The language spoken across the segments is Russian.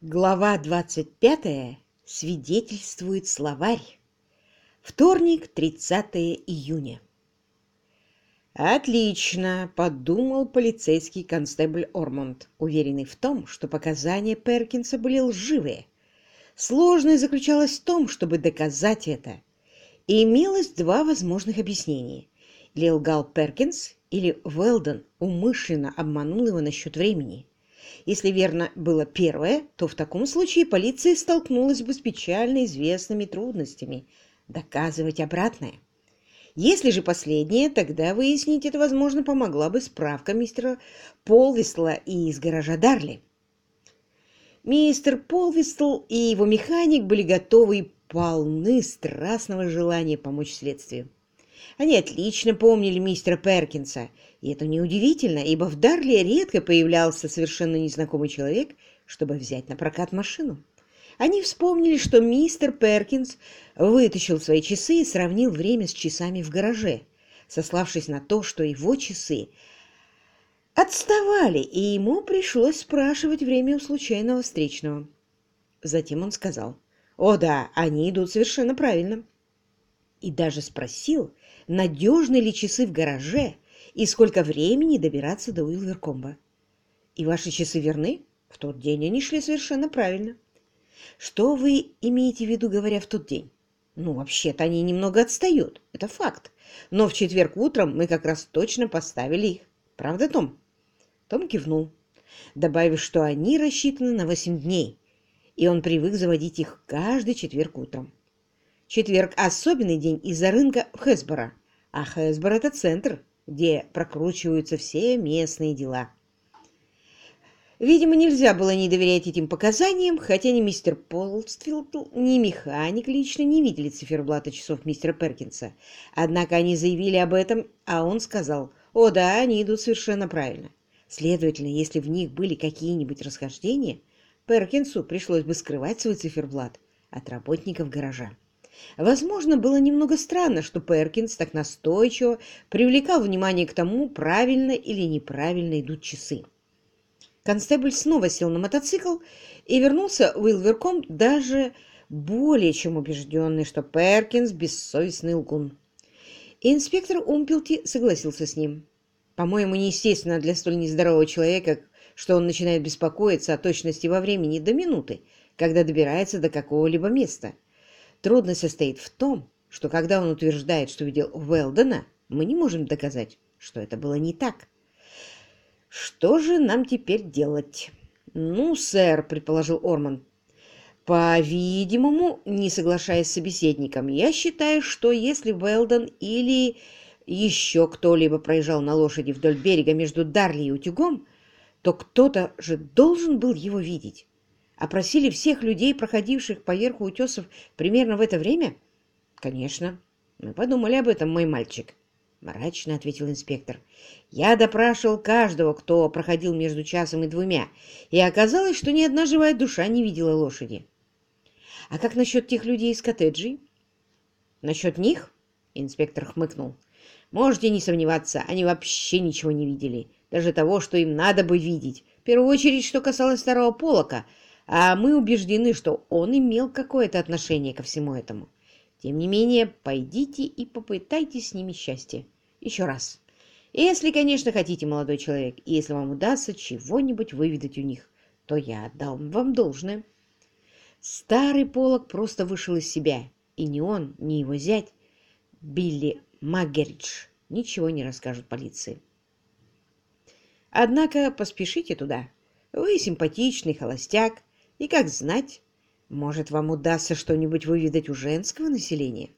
Глава 25. Свидетельствует словарь. Вторник, 30 июня. «Отлично!» – подумал полицейский констебль Ормонд, уверенный в том, что показания Перкинса были лживые. Сложность заключалась в том, чтобы доказать это. И имелось два возможных объяснения. Или лгал Перкинс, или Уэлдон умышленно обманул его насчет времени. Если верно было первое, то в таком случае полиция столкнулась бы с печально известными трудностями доказывать обратное. Если же последнее, тогда выяснить это, возможно, помогла бы справка мистера Полвистла и из гаража Дарли. Мистер Полвистл и его механик были готовы и полны страстного желания помочь следствию. Они отлично помнили мистера Перкинса, и это неудивительно, ибо в Дарли редко появлялся совершенно незнакомый человек, чтобы взять на прокат машину. Они вспомнили, что мистер Перкинс вытащил свои часы и сравнил время с часами в гараже, сославшись на то, что его часы отставали, и ему пришлось спрашивать время у случайного встречного. Затем он сказал, «О да, они идут совершенно правильно». И даже спросил, надежны ли часы в гараже и сколько времени добираться до Уилверкомба. И ваши часы верны? В тот день они шли совершенно правильно. Что вы имеете в виду, говоря в тот день? Ну, вообще-то они немного отстают, это факт. Но в четверг утром мы как раз точно поставили их. Правда, Том? Том кивнул, добавив, что они рассчитаны на восемь дней, и он привык заводить их каждый четверг утром. Четверг – особенный день из-за рынка в Хэсборо, а Хэсборо – это центр, где прокручиваются все местные дела. Видимо, нельзя было не доверять этим показаниям, хотя ни мистер Полстфилд, ни механик лично не видели циферблата часов мистера Перкинса. Однако они заявили об этом, а он сказал, «О да, они идут совершенно правильно». Следовательно, если в них были какие-нибудь расхождения, Перкинсу пришлось бы скрывать свой циферблат от работников гаража. Возможно, было немного странно, что Перкинс так настойчиво привлекал внимание к тому, правильно или неправильно идут часы. Констебль снова сел на мотоцикл и вернулся Уилверком даже более чем убежденный, что Перкинс – бессовестный лгун. Инспектор Умпелти согласился с ним. По-моему, неестественно для столь нездорового человека, что он начинает беспокоиться о точности во времени до минуты, когда добирается до какого-либо места – Трудность состоит в том, что когда он утверждает, что видел Уэлдена, мы не можем доказать, что это было не так. Что же нам теперь делать? Ну, сэр, предположил Орман, по-видимому, не соглашаясь с собеседником, я считаю, что если Уэлден или еще кто-либо проезжал на лошади вдоль берега между Дарли и Утюгом, то кто-то же должен был его видеть. Опросили всех людей, проходивших по верху утесов примерно в это время? Конечно. Мы подумали об этом, мой мальчик. Мрачно ответил инспектор. Я допрашивал каждого, кто проходил между часом и двумя, и оказалось, что ни одна живая душа не видела лошади. А как насчет тех людей из коттеджей? Насчет них? Инспектор хмыкнул. Можете не сомневаться, они вообще ничего не видели. Даже того, что им надо бы видеть. В первую очередь, что касалось старого полока — а мы убеждены, что он имел какое-то отношение ко всему этому. Тем не менее, пойдите и попытайтесь с ними счастье. Еще раз. Если, конечно, хотите, молодой человек, и если вам удастся чего-нибудь выведать у них, то я отдам вам должное. Старый полок просто вышел из себя, и ни он, ни его зять, Билли Маггеридж, ничего не расскажут полиции. Однако поспешите туда. Вы симпатичный холостяк, и как знать, может, вам удастся что-нибудь выведать у женского населения?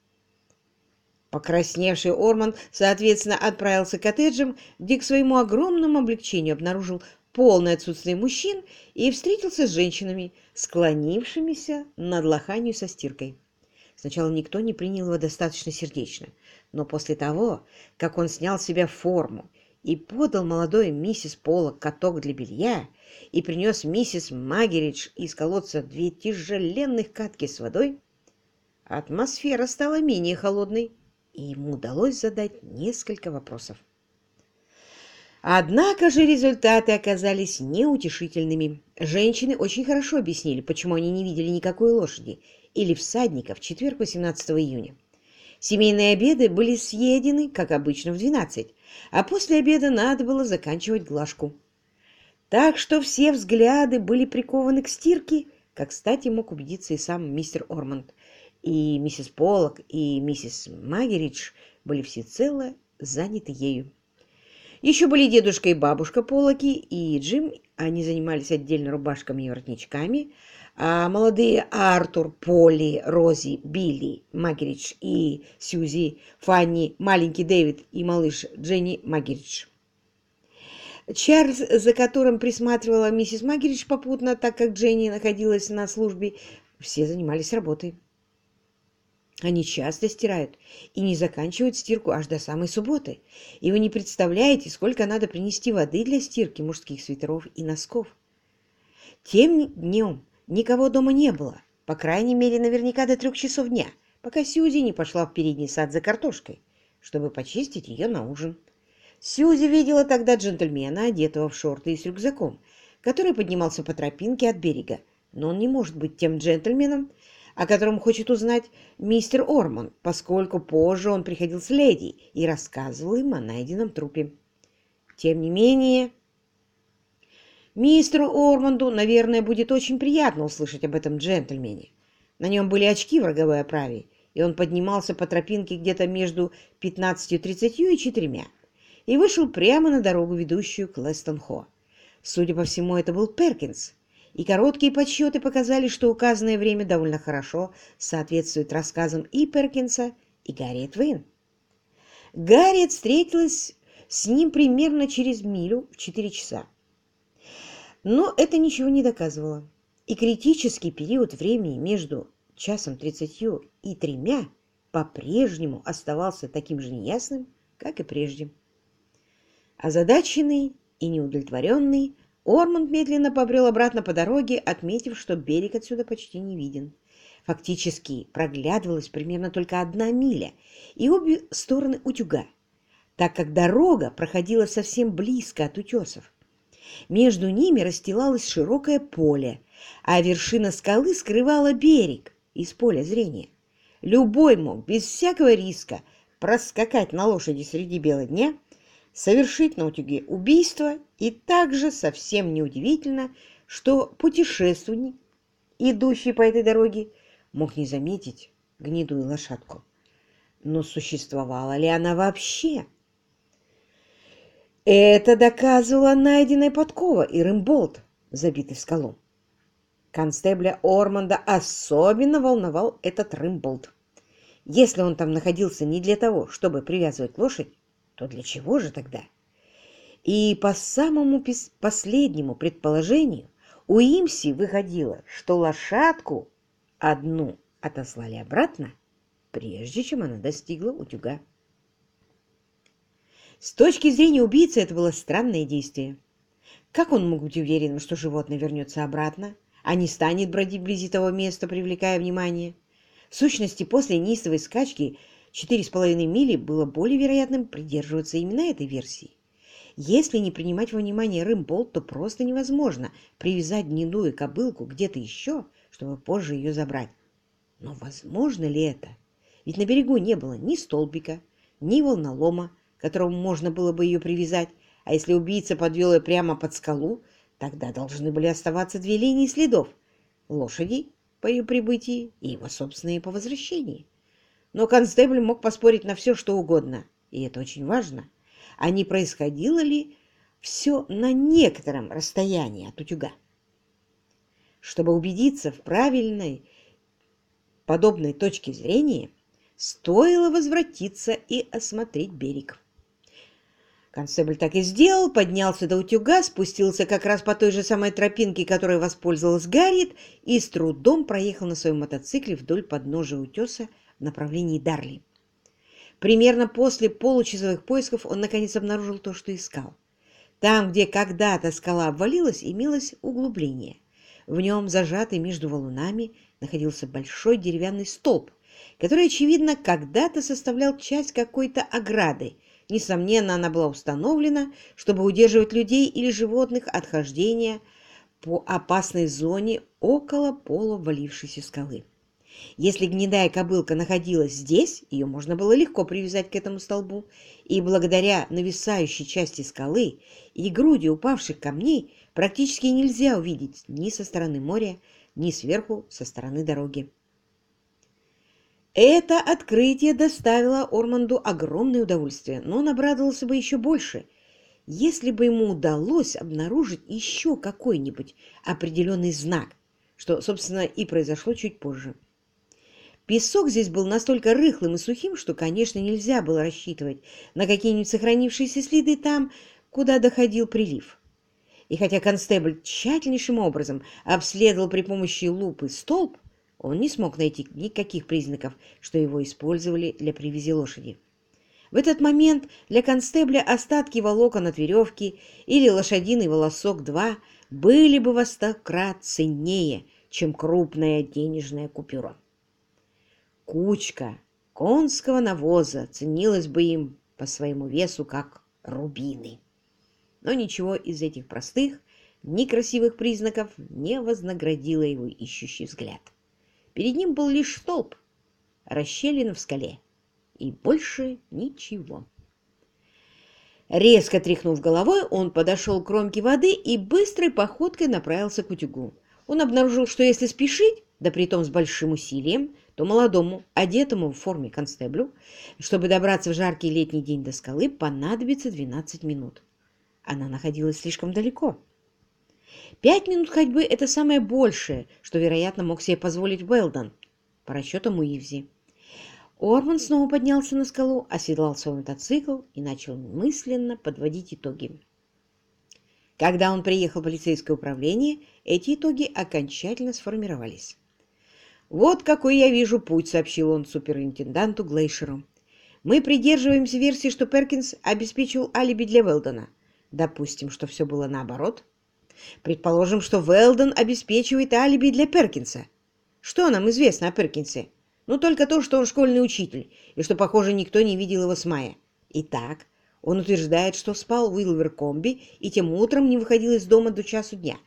Покрасневший Орман, соответственно, отправился к коттеджам, где к своему огромному облегчению обнаружил полное отсутствие мужчин и встретился с женщинами, склонившимися над лоханью со стиркой. Сначала никто не принял его достаточно сердечно, но после того, как он снял с себя форму и подал молодой миссис Пола каток для белья и принес миссис Магеридж из колодца две тяжеленных катки с водой, атмосфера стала менее холодной, и ему удалось задать несколько вопросов. Однако же результаты оказались неутешительными. Женщины очень хорошо объяснили, почему они не видели никакой лошади или всадника в четверг 18 июня. Семейные обеды были съедены, как обычно, в 12, а после обеда надо было заканчивать глажку. Так что все взгляды были прикованы к стирке, как, кстати, мог убедиться и сам мистер Ормонд. И миссис Поллок, и миссис Магеридж были всецело заняты ею. Еще были дедушка и бабушка Полоки и Джим, они занимались отдельно рубашками и воротничками, а молодые Артур, Полли, Рози, Билли, Магеридж и Сьюзи, Фанни, маленький Дэвид и малыш Дженни Магеридж. Чарльз, за которым присматривала миссис Магеридж попутно, так как Дженни находилась на службе, все занимались работой. Они часто стирают и не заканчивают стирку аж до самой субботы. И вы не представляете, сколько надо принести воды для стирки мужских свитеров и носков. Тем днем никого дома не было, по крайней мере, наверняка до трех часов дня, пока Сьюзи не пошла в передний сад за картошкой, чтобы почистить ее на ужин. Сьюзи видела тогда джентльмена, одетого в шорты и с рюкзаком, который поднимался по тропинке от берега, но он не может быть тем джентльменом, о котором хочет узнать мистер Орман, поскольку позже он приходил с леди и рассказывал им о найденном трупе. Тем не менее, мистеру Орманду, наверное, будет очень приятно услышать об этом джентльмене. На нем были очки в роговой оправе, и он поднимался по тропинке где-то между 15.30 и четырьмя и вышел прямо на дорогу, ведущую к Лестон-Хо. Судя по всему, это был Перкинс, и короткие подсчеты показали, что указанное время довольно хорошо соответствует рассказам и Перкинса, и Гарриет Вейн. Гарриет встретилась с ним примерно через милю в 4 часа. Но это ничего не доказывало, и критический период времени между часом 30 и тремя по-прежнему оставался таким же неясным, как и прежде. Озадаченный и неудовлетворенный, Ормонд медленно побрел обратно по дороге, отметив, что берег отсюда почти не виден. Фактически проглядывалась примерно только одна миля и обе стороны утюга, так как дорога проходила совсем близко от утесов. Между ними расстилалось широкое поле, а вершина скалы скрывала берег из поля зрения. Любой мог без всякого риска проскакать на лошади среди бела дня – совершить на утюге убийство, и также совсем неудивительно, что путешественник, идущий по этой дороге, мог не заметить гнедую лошадку. Но существовала ли она вообще? Это доказывала найденная подкова и рымболт, забитый в скалу. Констебля Орманда особенно волновал этот рымболт. Если он там находился не для того, чтобы привязывать лошадь, то для чего же тогда? И по самому последнему предположению у Имси выходило, что лошадку одну отослали обратно, прежде чем она достигла утюга. С точки зрения убийцы это было странное действие. Как он мог быть уверен, что животное вернется обратно, а не станет бродить вблизи того места, привлекая внимание? В сущности, после неистовой скачки Четыре с половиной мили было более вероятным придерживаться именно этой версии. Если не принимать во внимание рымболт, то просто невозможно привязать гнедую кобылку где-то еще, чтобы позже ее забрать. Но возможно ли это? Ведь на берегу не было ни столбика, ни волнолома, к которому можно было бы ее привязать, а если убийца подвел ее прямо под скалу, тогда должны были оставаться две линии следов – лошади по ее прибытии и его собственные по возвращении. Но констебль мог поспорить на все, что угодно, и это очень важно. А не происходило ли все на некотором расстоянии от утюга? Чтобы убедиться в правильной подобной точке зрения, стоило возвратиться и осмотреть берег. Констебль так и сделал, поднялся до утюга, спустился как раз по той же самой тропинке, которой воспользовалась Гарриет, и с трудом проехал на своем мотоцикле вдоль подножия утеса направлении Дарли. Примерно после получасовых поисков он наконец обнаружил то, что искал. Там, где когда-то скала обвалилась, имелось углубление. В нем, зажатый между валунами, находился большой деревянный столб, который, очевидно, когда-то составлял часть какой-то ограды, Несомненно, она была установлена, чтобы удерживать людей или животных от хождения по опасной зоне около полувалившейся скалы. Если гнедая кобылка находилась здесь, ее можно было легко привязать к этому столбу, и благодаря нависающей части скалы и груди упавших камней практически нельзя увидеть ни со стороны моря, ни сверху со стороны дороги. Это открытие доставило Орманду огромное удовольствие, но он обрадовался бы еще больше, если бы ему удалось обнаружить еще какой-нибудь определенный знак, что, собственно, и произошло чуть позже. Песок здесь был настолько рыхлым и сухим, что, конечно, нельзя было рассчитывать на какие-нибудь сохранившиеся следы там, куда доходил прилив. И хотя констебль тщательнейшим образом обследовал при помощи лупы столб, он не смог найти никаких признаков, что его использовали для привязи лошади. В этот момент для констебля остатки волокон от веревки или лошадиный волосок 2 были бы во сто крат ценнее, чем крупная денежная купюра. Кучка конского навоза ценилась бы им по своему весу, как рубины. Но ничего из этих простых, некрасивых признаков не вознаградило его ищущий взгляд. Перед ним был лишь столб, расщелина в скале, и больше ничего. Резко тряхнув головой, он подошел к кромке воды и быстрой походкой направился к утюгу. Он обнаружил, что если спешить, да притом с большим усилием, то молодому, одетому в форме констеблю, чтобы добраться в жаркий летний день до скалы, понадобится 12 минут. Она находилась слишком далеко. Пять минут ходьбы – это самое большее, что, вероятно, мог себе позволить Уэлдон, по расчетам Уивзи. Орман снова поднялся на скалу, оседлал свой мотоцикл и начал мысленно подводить итоги. Когда он приехал в полицейское управление, эти итоги окончательно сформировались. «Вот какой я вижу путь», — сообщил он суперинтенданту Глейшеру. «Мы придерживаемся версии, что Перкинс обеспечивал алиби для Велдона. Допустим, что все было наоборот. Предположим, что Велдон обеспечивает алиби для Перкинса. Что нам известно о Перкинсе? Ну, только то, что он школьный учитель, и что, похоже, никто не видел его с мая. Итак, он утверждает, что спал в Уилверкомби и тем утром не выходил из дома до часу дня.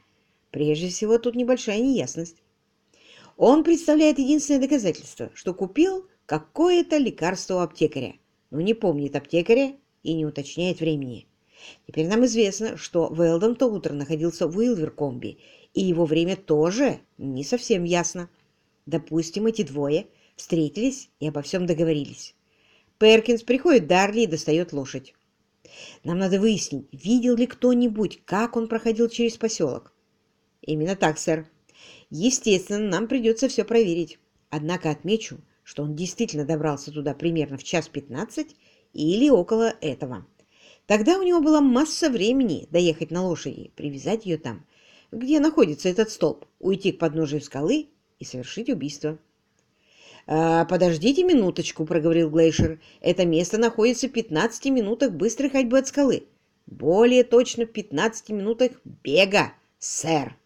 Прежде всего, тут небольшая неясность. Он представляет единственное доказательство, что купил какое-то лекарство у аптекаря, но не помнит аптекаря и не уточняет времени. Теперь нам известно, что Велдон то утро находился в Уилверкомби, и его время тоже не совсем ясно. Допустим, эти двое встретились и обо всем договорились. Перкинс приходит Дарли и достает лошадь. Нам надо выяснить, видел ли кто-нибудь, как он проходил через поселок. Именно так, сэр. Естественно, нам придется все проверить. Однако отмечу, что он действительно добрался туда примерно в час пятнадцать или около этого. Тогда у него была масса времени доехать на лошади, привязать ее там, где находится этот столб, уйти к подножию скалы и совершить убийство. «А, «Подождите минуточку», — проговорил Глейшер. «Это место находится в 15 минутах быстрой ходьбы от скалы. Более точно в 15 минутах бега, сэр».